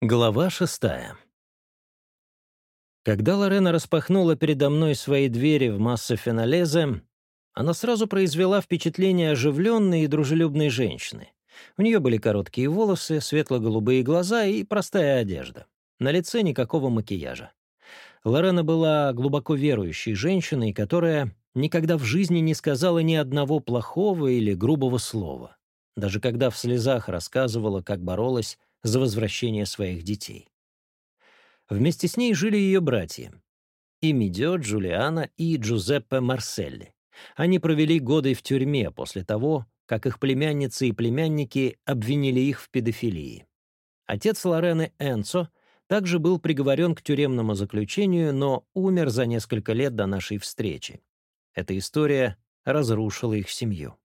Глава шестая. Когда Лорена распахнула передо мной свои двери в масса финалезе, она сразу произвела впечатление оживленной и дружелюбной женщины. У нее были короткие волосы, светло-голубые глаза и простая одежда. На лице никакого макияжа. Лорена была глубоко верующей женщиной, которая никогда в жизни не сказала ни одного плохого или грубого слова. Даже когда в слезах рассказывала, как боролась за возвращение своих детей. Вместе с ней жили ее братья — Имидио, Джулиана и Джузеппе Марселли. Они провели годы в тюрьме после того, как их племянницы и племянники обвинили их в педофилии. Отец Лорены Энцо также был приговорен к тюремному заключению, но умер за несколько лет до нашей встречи. Эта история разрушила их семью.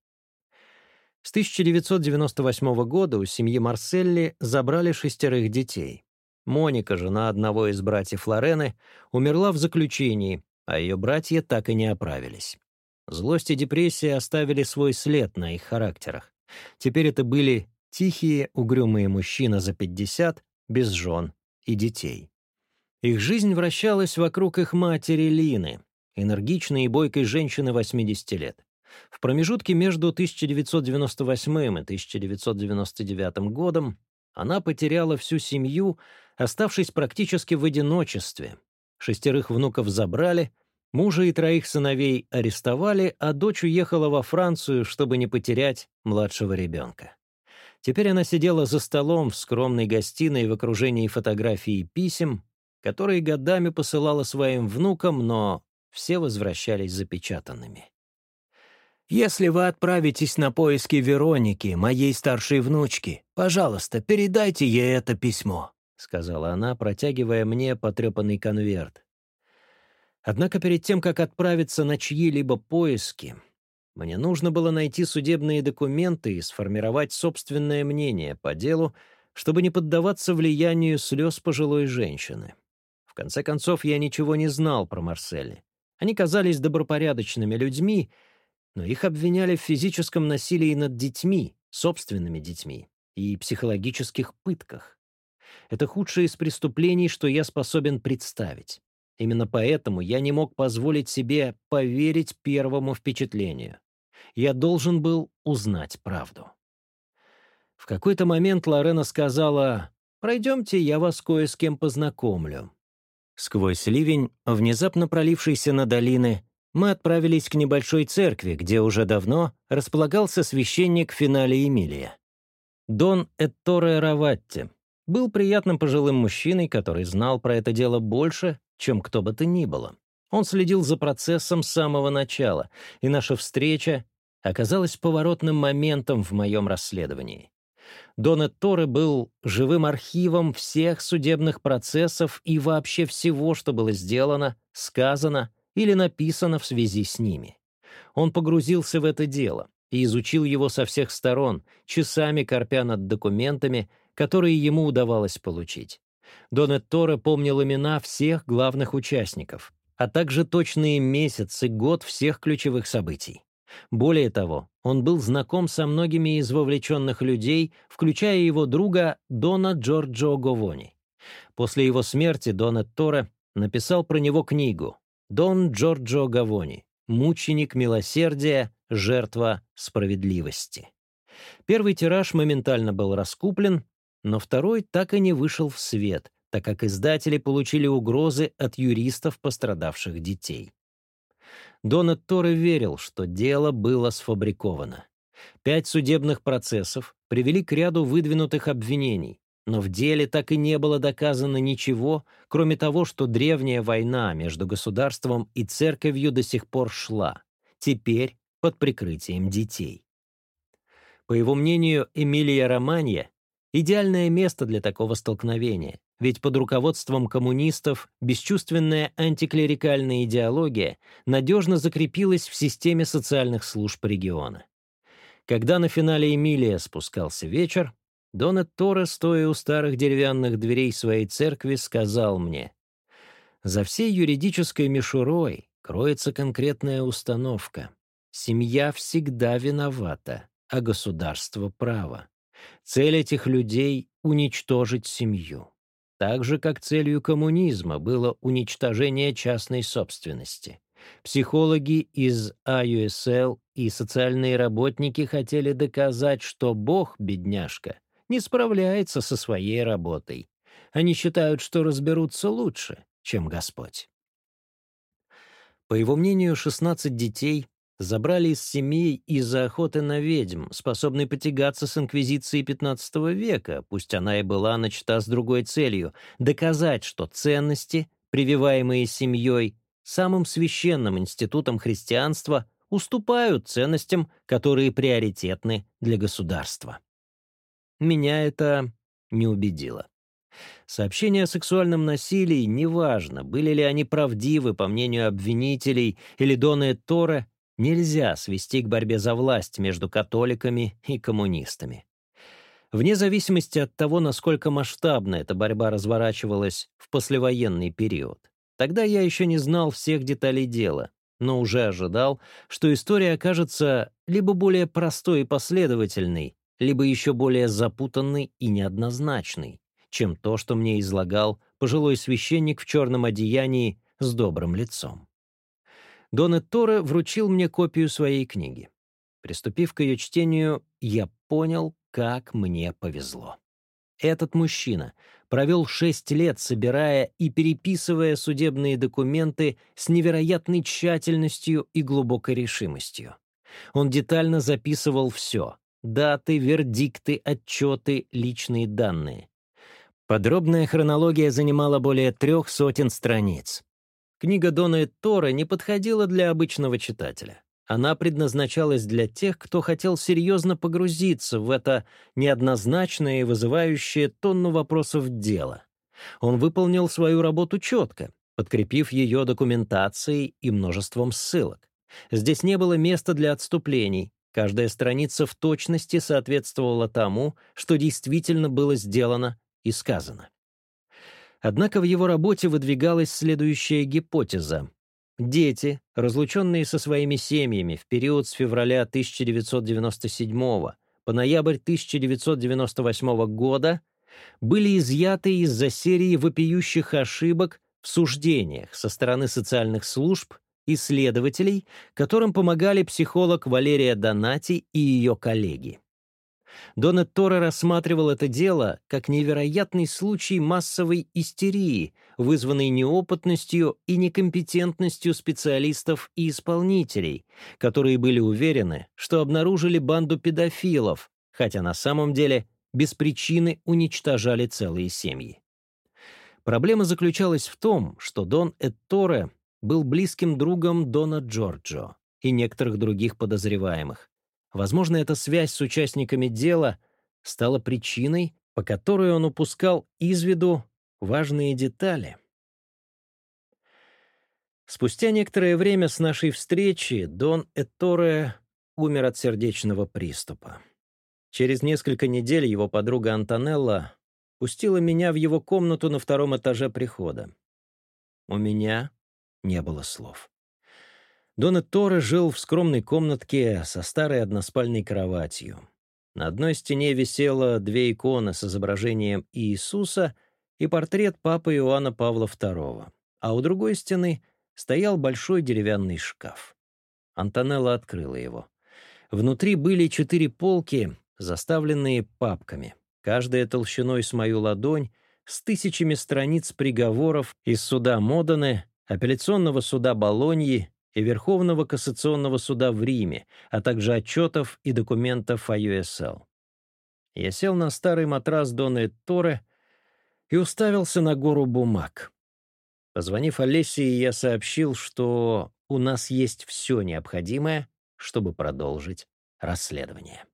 С 1998 года у семьи Марселли забрали шестерых детей. Моника, жена одного из братьев Лорены, умерла в заключении, а ее братья так и не оправились. Злость и депрессия оставили свой след на их характерах. Теперь это были тихие, угрюмые мужчины за 50, без жен и детей. Их жизнь вращалась вокруг их матери Лины, энергичной и бойкой женщины 80 лет. В промежутке между 1998 и 1999 годом она потеряла всю семью, оставшись практически в одиночестве. Шестерых внуков забрали, мужа и троих сыновей арестовали, а дочь уехала во Францию, чтобы не потерять младшего ребенка. Теперь она сидела за столом в скромной гостиной в окружении фотографий и писем, которые годами посылала своим внукам, но все возвращались запечатанными. Если вы отправитесь на поиски Вероники, моей старшей внучки, пожалуйста, передайте ей это письмо», — сказала она, протягивая мне потрепанный конверт. Однако перед тем, как отправиться на чьи-либо поиски, мне нужно было найти судебные документы и сформировать собственное мнение по делу, чтобы не поддаваться влиянию слез пожилой женщины. В конце концов, я ничего не знал про Марсели. Они казались добропорядочными людьми, но их обвиняли в физическом насилии над детьми, собственными детьми, и психологических пытках. Это худшее из преступлений, что я способен представить. Именно поэтому я не мог позволить себе поверить первому впечатлению. Я должен был узнать правду. В какой-то момент Лорена сказала «Пройдемте, я вас кое с кем познакомлю». Сквозь ливень, внезапно пролившийся на долины, мы отправились к небольшой церкви, где уже давно располагался священник Финале Эмилия. Дон Этторе Раватти был приятным пожилым мужчиной, который знал про это дело больше, чем кто бы то ни было. Он следил за процессом с самого начала, и наша встреча оказалась поворотным моментом в моем расследовании. Дон Эторе был живым архивом всех судебных процессов и вообще всего, что было сделано, сказано — или написано в связи с ними. Он погрузился в это дело и изучил его со всех сторон, часами корпя над документами, которые ему удавалось получить. Донет Торе помнил имена всех главных участников, а также точные месяцы, год всех ключевых событий. Более того, он был знаком со многими из вовлеченных людей, включая его друга Дона Джорджо Говони. После его смерти Дона Торе написал про него книгу Дон Джорджо Гавони, мученик милосердия, жертва справедливости. Первый тираж моментально был раскуплен, но второй так и не вышел в свет, так как издатели получили угрозы от юристов пострадавших детей. Донат Торре верил, что дело было сфабриковано. Пять судебных процессов привели к ряду выдвинутых обвинений, но в деле так и не было доказано ничего, кроме того, что древняя война между государством и церковью до сих пор шла, теперь под прикрытием детей. По его мнению, Эмилия Романья — идеальное место для такого столкновения, ведь под руководством коммунистов бесчувственная антиклерикальная идеология надежно закрепилась в системе социальных служб региона. Когда на финале Эмилия спускался вечер, Дона Тора, стоя у старых деревянных дверей своей церкви, сказал мне, «За всей юридической мишурой кроется конкретная установка. Семья всегда виновата, а государство — право. Цель этих людей — уничтожить семью. Так же, как целью коммунизма было уничтожение частной собственности. Психологи из АУСЛ и социальные работники хотели доказать, что Бог, бедняжка, не справляется со своей работой. Они считают, что разберутся лучше, чем Господь. По его мнению, 16 детей забрали из семей из-за охоты на ведьм, способной потягаться с инквизицией XV века, пусть она и была начата с другой целью — доказать, что ценности, прививаемые семьей, самым священным институтом христианства уступают ценностям, которые приоритетны для государства. Меня это не убедило. Сообщения о сексуальном насилии, неважно, были ли они правдивы, по мнению обвинителей, или Дона Тора, нельзя свести к борьбе за власть между католиками и коммунистами. Вне зависимости от того, насколько масштабно эта борьба разворачивалась в послевоенный период. Тогда я еще не знал всех деталей дела, но уже ожидал, что история окажется либо более простой и последовательной, либо еще более запутанный и неоднозначный, чем то, что мне излагал пожилой священник в черном одеянии с добрым лицом. Дон Торе вручил мне копию своей книги. Приступив к ее чтению, я понял, как мне повезло. Этот мужчина провел шесть лет, собирая и переписывая судебные документы с невероятной тщательностью и глубокой решимостью. Он детально записывал все даты, вердикты, отчеты, личные данные. Подробная хронология занимала более трех сотен страниц. Книга Дона Тора не подходила для обычного читателя. Она предназначалась для тех, кто хотел серьезно погрузиться в это неоднозначное и вызывающее тонну вопросов дело. Он выполнил свою работу четко, подкрепив ее документацией и множеством ссылок. Здесь не было места для отступлений, Каждая страница в точности соответствовала тому, что действительно было сделано и сказано. Однако в его работе выдвигалась следующая гипотеза. Дети, разлученные со своими семьями в период с февраля 1997 по ноябрь 1998 года, были изъяты из-за серии вопиющих ошибок в суждениях со стороны социальных служб исследователей, которым помогали психолог Валерия Донати и ее коллеги. Дона Торо рассматривал это дело как невероятный случай массовой истерии, вызванной неопытностью и некомпетентностью специалистов и исполнителей, которые были уверены, что обнаружили банду педофилов, хотя на самом деле без причины уничтожали целые семьи. Проблема заключалась в том, что Дон Этторе был близким другом Дона Джорджо и некоторых других подозреваемых. Возможно, эта связь с участниками дела стала причиной, по которой он упускал из виду важные детали. Спустя некоторое время с нашей встречи Дон Эторе умер от сердечного приступа. Через несколько недель его подруга Антонелла пустила меня в его комнату на втором этаже прихода. У меня не было слов. Дона Тора жил в скромной комнатке со старой односпальной кроватью. На одной стене висело две иконы с изображением Иисуса и портрет папы Иоанна Павла II, а у другой стены стоял большой деревянный шкаф. Антонелла открыла его. Внутри были четыре полки, заставленные папками, каждая толщиной с мою ладонь, с тысячами страниц приговоров из суда Модены апелляционного суда Болоньи и Верховного кассационного суда в Риме, а также отчетов и документов о USL. Я сел на старый матрас Дона Торе и уставился на гору бумаг. Позвонив Олесии, я сообщил, что у нас есть все необходимое, чтобы продолжить расследование.